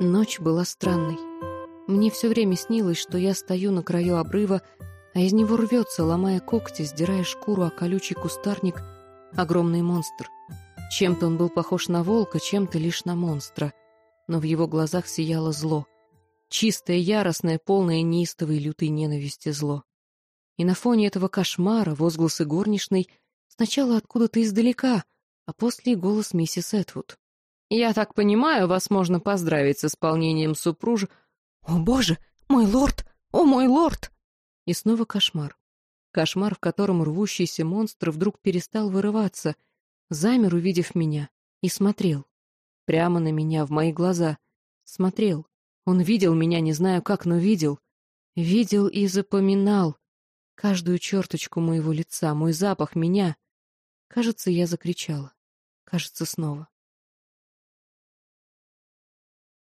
Ночь была странной. Мне все время снилось, что я стою на краю обрыва, а из него рвется, ломая когти, сдирая шкуру о колючий кустарник, огромный монстр. Чем-то он был похож на волка, чем-то лишь на монстра. Но в его глазах сияло зло. Чистое, яростное, полное неистовой лютой ненависти зло. И на фоне этого кошмара возгласы горничной сначала откуда-то издалека, а после и голос миссис Этвуд. «Я так понимаю, вас можно поздравить с исполнением супруж...» «О, боже! Мой лорд! О, мой лорд!» И снова кошмар. Кошмар, в котором рвущийся монстр вдруг перестал вырываться, замер, увидев меня, и смотрел. Прямо на меня, в мои глаза. Смотрел. Он видел меня, не знаю как, но видел. Видел и запоминал. Каждую черточку моего лица, мой запах, меня. Кажется, я закричала. Кажется, снова.